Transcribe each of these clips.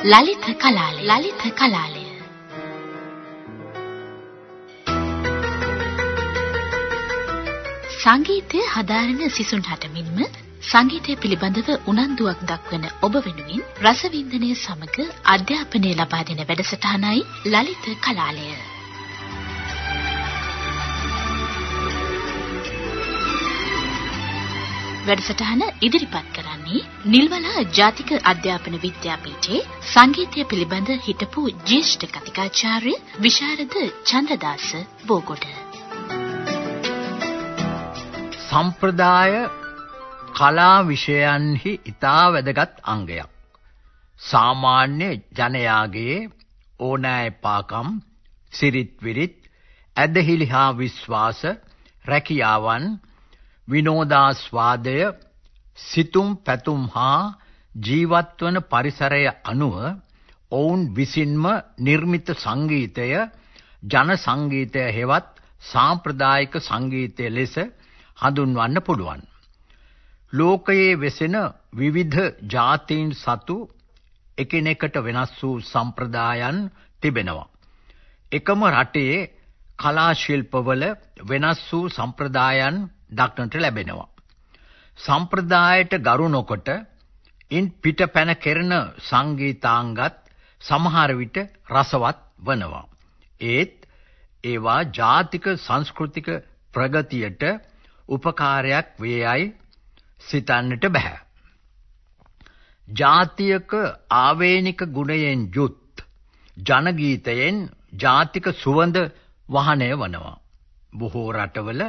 ලලිත කලාලය. ලලිත කලාලය. සංගීතය හදාරන සිසුන් හටමින්ම සංගීතය පිළිබඳව උනන්දුවක් දක්වන ඔබ වෙනුවෙන් රසවින්දනය සමග අධ්‍යාපනය ලබා දෙන වැඩසටහනයි ලලිත කලාලය. වැඩසටහන ඉදිරිපත් කරන්නේ නිල්වලා ජාතික අධ්‍යාපන විද්‍යාපීඨයේ සංගීතය පිළිබඳ හිටපු ජ්‍යෙෂ්ඨ කතිකාචාර්ය විශාරද චන්ද්‍රදාස බෝගොඩ. සම්ප්‍රදාය කලා විෂයන්හි ඊටා වැදගත් අංගයක්. සාමාන්‍ය ජනයාගේ ඕනෑපාකම් සිරිත් විරිත් ඇදහිලි හා විශ්වාස රැකියාවන් විනෝදාස්වාදය සිතුම් පැතුම් හා ජීවත්වන පරිසරය අනුව ඔවුන් විසින්ම නිර්මිත සංගීතය ජන සංගීතය හෙවත් සාම්ප්‍රදායික සංගීතය ලෙස හඳුන්වන්න පුළුවන්. ලෝකයේ වෙසෙන විවිධ ජාතීන් සතු එකිනෙකට වෙනස් වූ සම්ප්‍රදායන් තිබෙනවා. එකම රටේ කලා ශිල්පවල වෙනස් වූ සම්ප්‍රදායන් දක්නට ලැබෙනවා. සම්ප්‍රදායට ගරු නොකොට ඉන් පිටපැන කෙරෙන සංගීතාංගත් සමහර විට රසවත් වනවා. ඒත් ඒවා ජාතික සංස්කෘතික ප්‍රගතියට උපකාරයක් වේයයි සිතන්නට බෑ. ජාතියක ආවේනික ගුණයෙන් යුත් ජනගීතයෙන් ජාතික සුවඳ වහනය වනවා. බොහෝ රටවල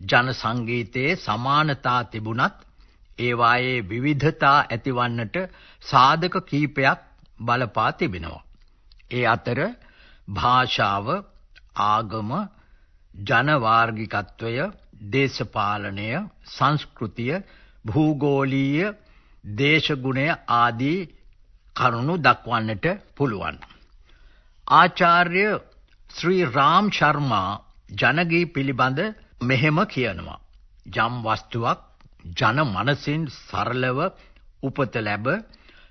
ජන සංගීතයේ සමානතා තිබුණත් ඒවායේ විවිධතා ඇතිවන්නට සාධක කීපයක් බලපා තිබෙනවා. ඒ අතර භාෂාව, ආගම, ජන වාර්ගිකත්වය, දේශපාලනය, සංස්කෘතිය, භූගෝලීය දේශගුණය ආදී කරුණු දක්වන්නට පුළුවන්. ආචාර්ය ශ්‍රී රාම් ශර්මා ජනගී පිළිබඳ මෙහෙම කියනවා. යම් වස්තුවක් ජන මනසින් සරලව උපත ලැබ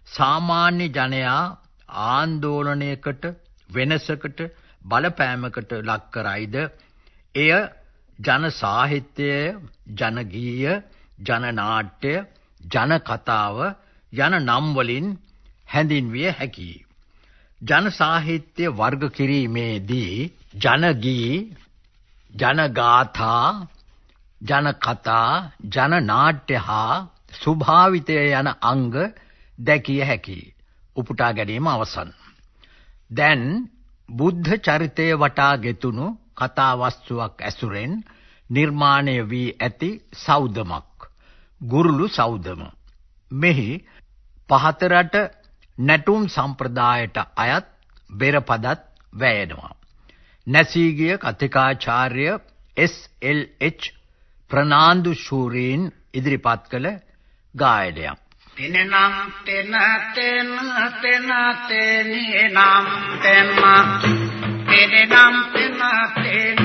සාමාන්‍ය ජනයා ආందోලනයකට වෙනසකට බලපෑමකට ලක් කරයිද එය ජන සාහිත්‍යය ජන ගීය ජන නාට්‍ය ජන කතාව යන නම් වලින් හැඳින්විය හැකියි. ජන සාහිත්‍ය වර්ග කිරීමේදී ජන ගී ජන ගාථා ජන කතා ජන නාට්‍ය හා ස්වභාවිතය යන අංග දැකිය හැකියි. උපුටා ගැනීම අවසන්. දැන් බුද්ධ චරිතය වටා ගෙතුණු කතා වස්තුවක් ඇසුරෙන් නිර්මාණය වී ඇති සෞදමක් ගුරුළු සෞදම මෙහි පහතරට නැටුම් සම්ප්‍රදායට අයත් බෙරපදත් වැයෙනවා නැසීගිය කතිකාචාර්ය එස්.එල්.එච්. ප්‍රනාන්දු ශූරීන් ඉදිරිපත් කළ ගායනයක් තිනනම් තෙන තෙන තෙන තෙනිනම් තෙන්ම තෙනනම් තෙන තෙන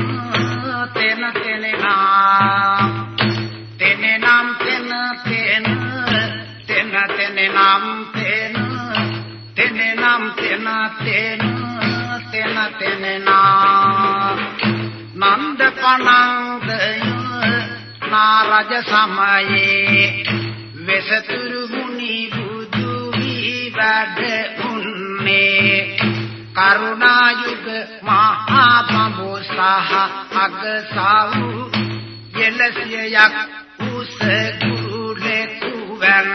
තෙන තෙනනම් නන්ද පනංගය නාරජ සමයේ වෙසතුරු මුනි බුදු වී වැඩ උන්නේ කරුණායුග මහා බඹෝ සහ අගසව් යලසියක් උස කුරුලේ කුවන්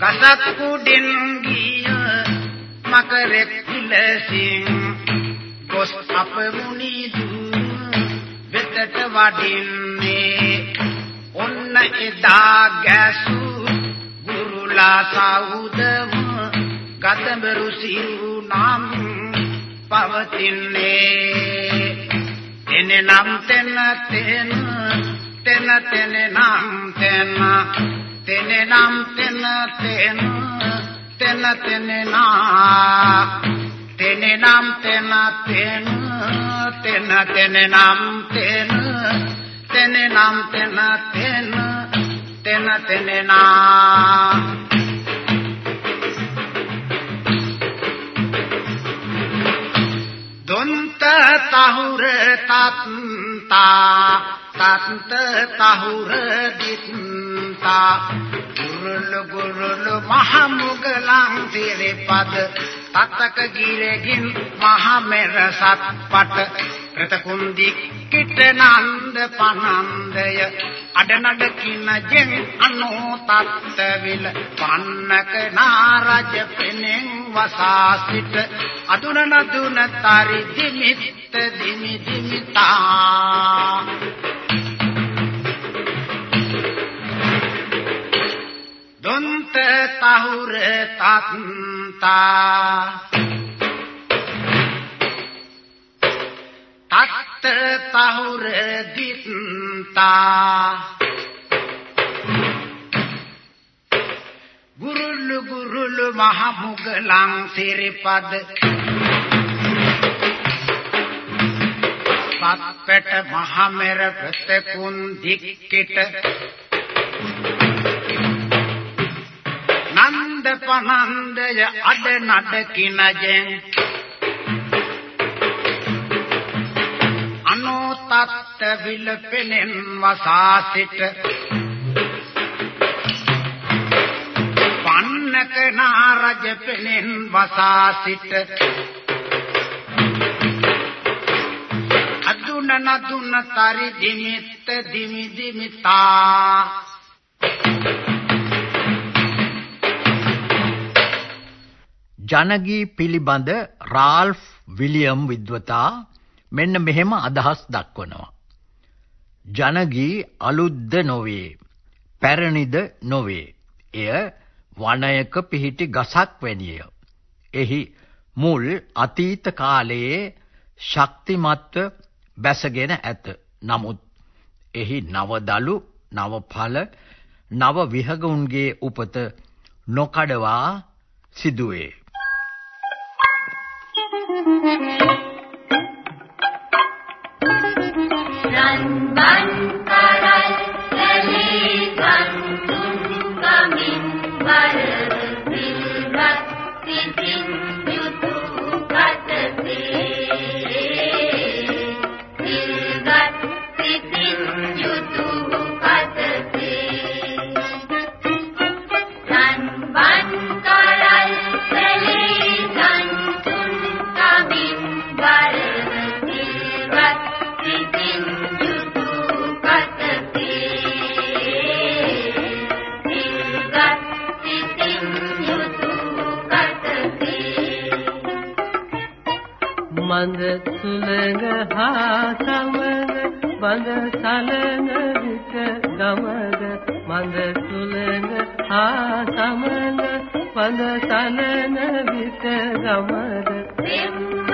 කසක් කුඩින් ගිය මකරෙක් පිලසින් ගොස් අප මුනිදු වෙතට වඩින්නේ ඔන්න එදා ගැසු ගුරුලා සෞදම ගතඹරු සිරු නම් පවතින්නේ. එනනම් තෙන තෙන තෙන තෙන නම් තෙන තෙනනම් තෙන තෙන තෙන තෙන නා තෙනනම් තෙන තෙන තෙන තෙනනම් තෙන තෙන නම් තෙන තෙන තෙන තෙන නා දොන්ත තහුර තත්තා තත්ත තහුර දිත්තා. ගුරුලු ගුරුලු මහමුගලන් සිරිපද තත්තක ගිරෙගින් මහමෙර සත්පට ප්‍රතකුන්දි කිට නන්ද පනන්දය අඩනඩ කින ජෙන් අනෝ තත්ත විල පන්නක නාරජ පෙනෙන් වසා සිට අදුන නදුන තරි දිමිත්ත දිමි දිමිතා. දොන්ත තහුර තත්තා. තත්ත තහුර දිත්තා. ගුරුලු ගුරුලු මහ මුගලන් සිරිපද. පත්පෙට මහමෙර ප්‍රතකුන් දික්කිට. පනන්දය අඩ නඩ කිනජෙන් අනෝතත්ත විල පෙනෙන් වසා සිට පන්නක නාරජ පෙනෙන් වසා සිට අදුන නදුන තරි දිමිත්ත දිමි දිමිතා. ජනගී පිළිබඳ රාල්ෆ් විලියම් විද්වතා මෙන්න මෙහෙම අදහස් දක්වනවා. ජනගී අලුද්ද නොවේ, පැරණිද නොවේ. එය වනයක පිහිටි ගසක් වැනිය. එහි මුල් අතීත කාලයේ ශක්තිමත්ව බැසගෙන ඇත. නමුත් එහි නවදලු, නවඵල, නව විහගුන්ගේ උපත නොකඩවා සිදුවේ. රන්බන් කරල් හා සමග බඳ සලන විට ගමද මන්ද සුලඟ හා සමග බඳ සලන විට ගමද.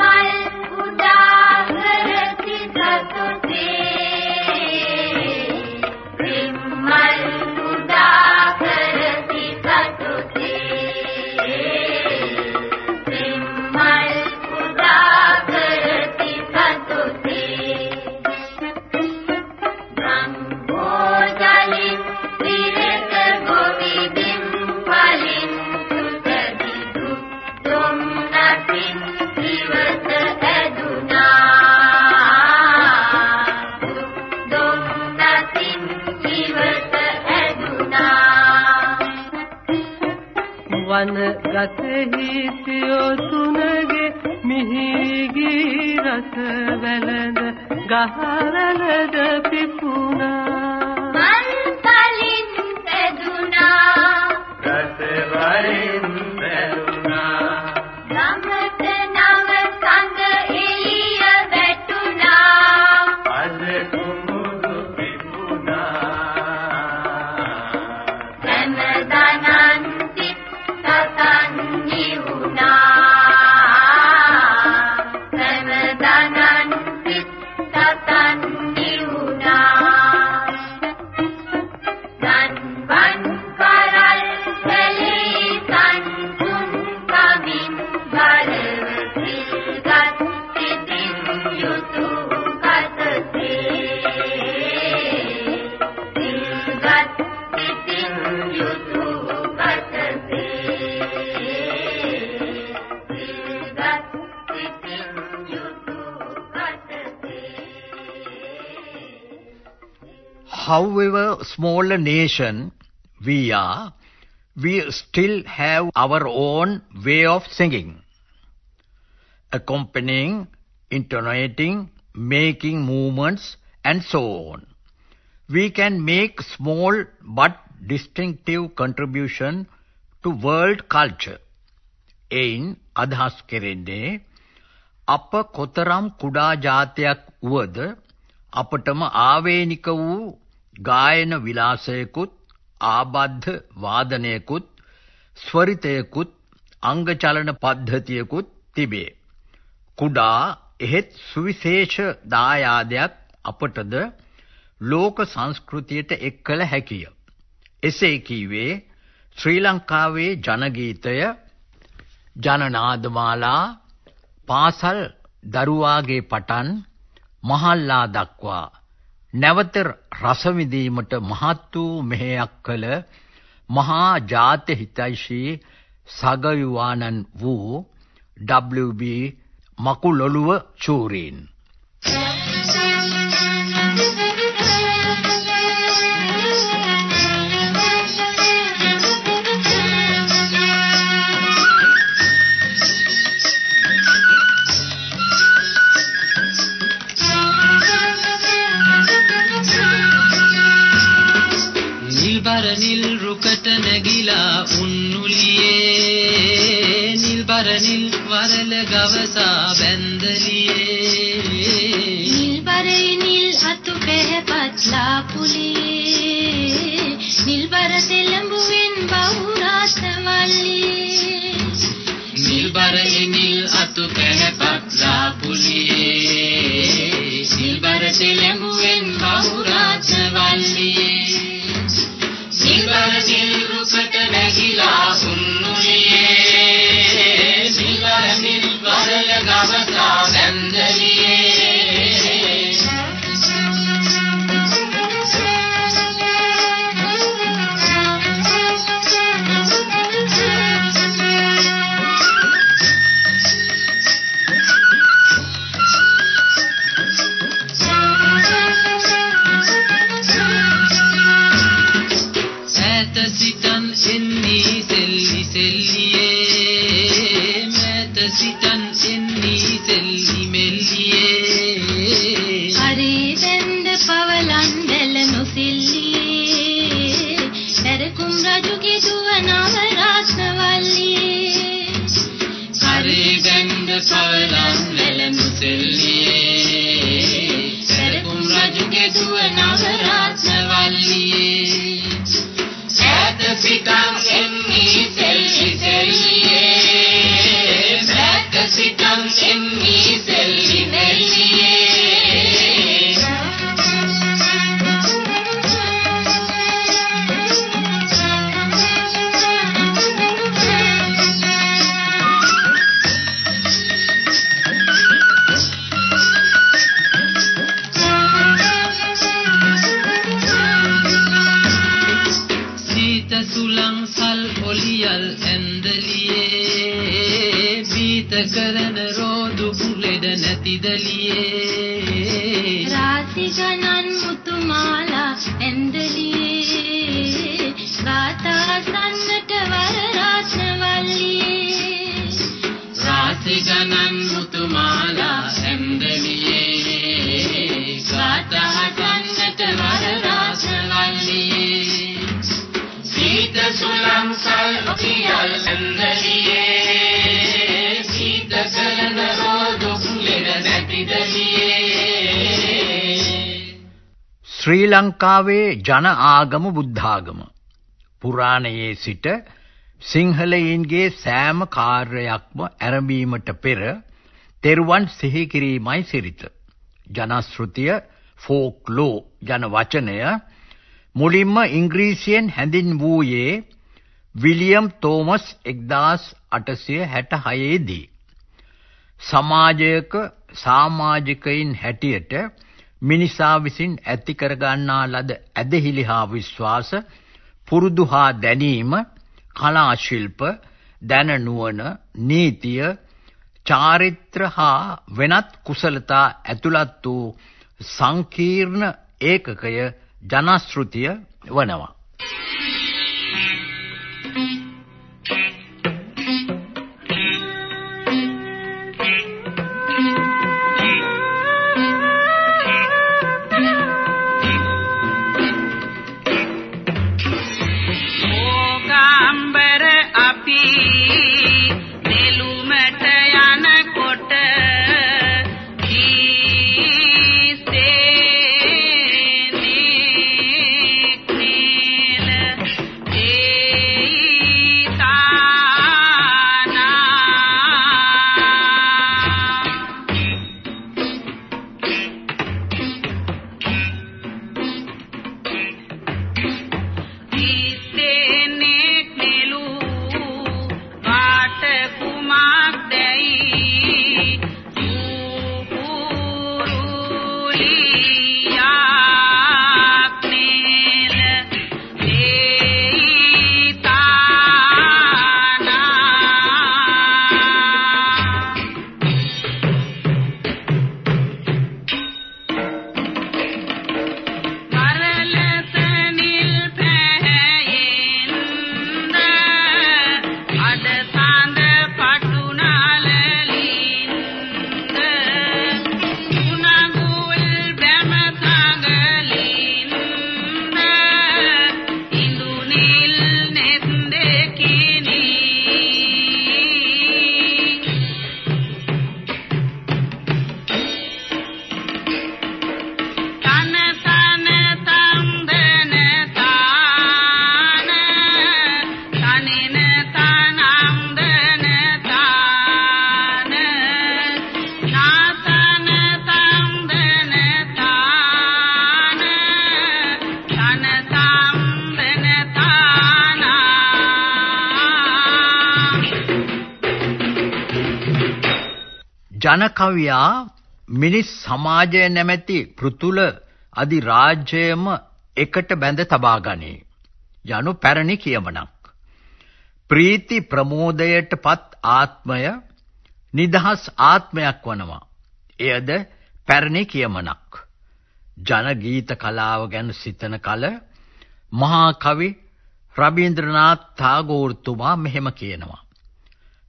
වන ගතෙහි සියොතුනගේ මිහිගී රස වැළඳ ගහරලද පිපුණා සතන් however small a nation we are, we still have our own way of singing. Accompanying, intonating, making movements and so on. We can make small but distinctive contribution to world culture. එයින් අදහස් කෙරෙන්නේ අප කොතරම් කුඩා ජාතයක් වුවද අපටම ආවේනික වූ ගායන විලාසයකුත් ආබද්ධ වාදනයකුත් ස්වරිතයකුත් අංග චලන පද්ධතියකුත් තිබේ. කුඩා එහෙත් සුවිශේෂ දායාදයක් අපටද ලෝක සංස්කෘතියට එක් කළ හැකිය. එසේ කීවේ ශ්‍රී ලංකාවේ ජනගීතය ජනනාදමාලා පාසල් දරුවාගේ පටන් මහල්ලා දක්වා නැවත රස විඳීමට මහත් වූ මෙහෙයක් කළ මහා ජාත්‍ය හිතයිෂී සගවිවානන් වූ WB මකුලොළුව චූරීන්. නිල්බර නිල් රුකට නැගිලා උන්නුලියේ. නිල්බර නිල් වරල ගවසා බැන්දලියේ. නිල්බරේ නිල් අතු පැහැපත්ලා පුලියේ නිල්බර තෙලඹුවෙන් බහුරාස වල්ලියේ නිල්බර නිල් අතු පැහැපත්ලා පුලියේ නිල්බර තෙලඹුවෙන් බහුරාස වල්ලියේ නිල්බර නිල් රුකට නැගිලා උන්නුලියේ නිල්බර නිල් වරල ගවසා in සුලං සල් ඔලියල් ඇන්දලියේ බීත කරන රෝදු කුලෙඩ නැතිදලියේ රාසි ගණන් මුතුමාලා ඇන්දලියේ ගාථා සන්නට වර රාසවල්ලියේ රාසි ගණන් මුතුමාලා ඇන්දලියේ ගාථා කන්නට වර රාසවල්ලියේ සීත සුලං සල් ඔලියල් ඇන්දලියේ සීත කරන රෝදු කුලෙඩ නැතිදලියේ ශ්‍රී ලංකාවේ ජන ආගම බුද්ධාගම පුරාණයේ සිට සිංහලයින්ගේ සෑම කාර්යයක්ම ආරම්භීමට පෙර තෙරුවන් සිහි කිරීමයි සිරිත. ජනශ්‍රුතිය ෆෝක්ලෝ යන වචනය මුලින්ම ඉංග්‍රීසියෙන් හැඳින්වූයේ විලියම් තෝමස් 1866 දී. සමාජයක සමාජිකයින් හැටියට මිනිසා විසින් ඇති කරගන්නා ලද ඇදහිලි හා විශ්වාස පුරුදු හා දැනීම කලා ශිල්ප දැන නුවණ නීතිය චාරිත්‍ර හා වෙනත් කුසලතා ඇතුළත් වූ සංකීර්ණ ඒකකය ජනශ්‍රුතිය වනවා. ජනකවියා මිනිස් සමාජය නැමැති පෘතුල අධිරාජ්‍යයම එකට බැඳ තබා ගනී. යනු පැරණි කියමනක්. ප්‍රීති ප්‍රමෝදයට පත් ආත්මය නිදහස් ආත්මයක් වනවා. එයද පැරණි කියමනක්. ජනගීත කලාව ගැන සිතන කල මහා කවි රබීන්ද්‍රනාත් තාගෝර්තුමා මෙහෙම කියනවා.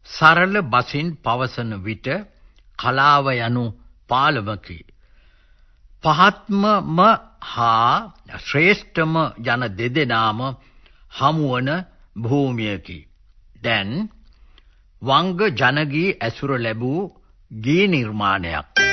සරල බසින් පවසන විට කලාව යනු පාලමකි. පහත්මම හා ශ්‍රේෂ්ඨම යන දෙදෙනාම හමුවන භූමියකි. දැන් වංග ජනගී ඇසුර ලැබූ ගී නිර්මාණයක්.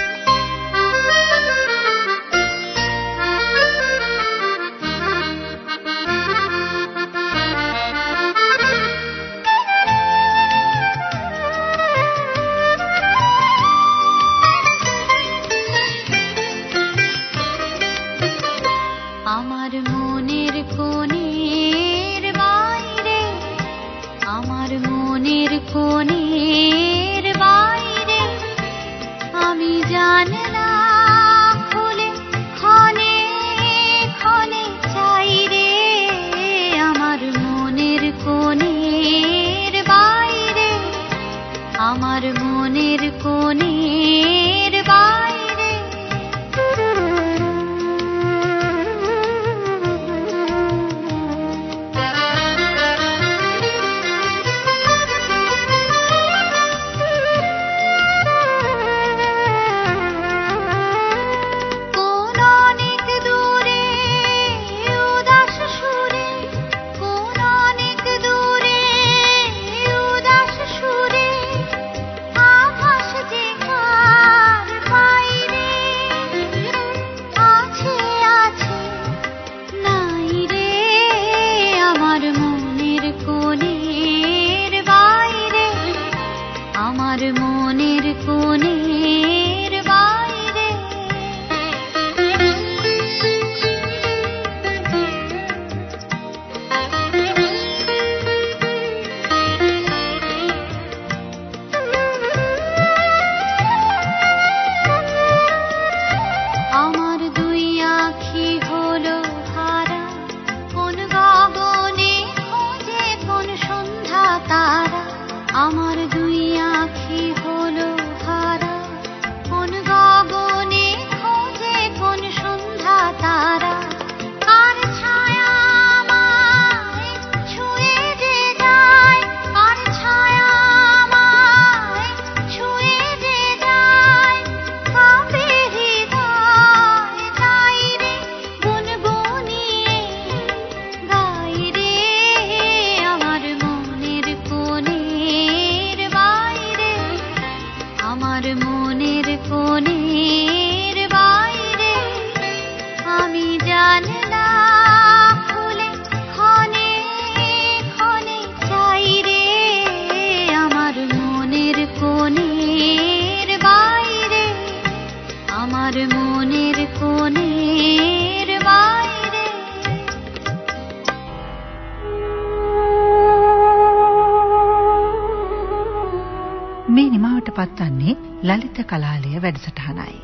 ලලිත කලාලය වැඩසටහනයි.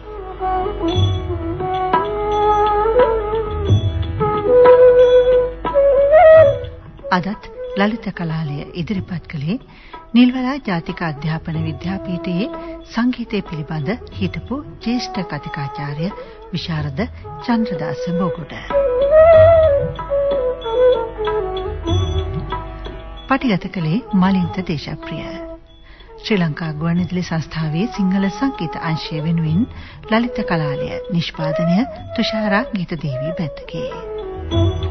අදත් ලලිත කලාලය ඉදිරිපත් කළේ නිල්වලා ජාතික අධ්‍යාපන විද්‍යාපීඨයේ සංගීතය පිළිබඳ හිටපු ජ්‍යෙෂ්ඨ කතිකාචාර්ය විශාරද චන්ද්‍රදාස බෝගොඩ. පටිගත කළේ මලින්ත දේශප්‍රිය. ශ්‍රී ලංකා ගුවන්විදුලි සංස්ථාවේ සිංහල සංගීත අංශය වෙනුවෙන් ලලිත කලාලය නිෂ්පාදනය තුෂාරා ගීතදේවී බැද්දගේ.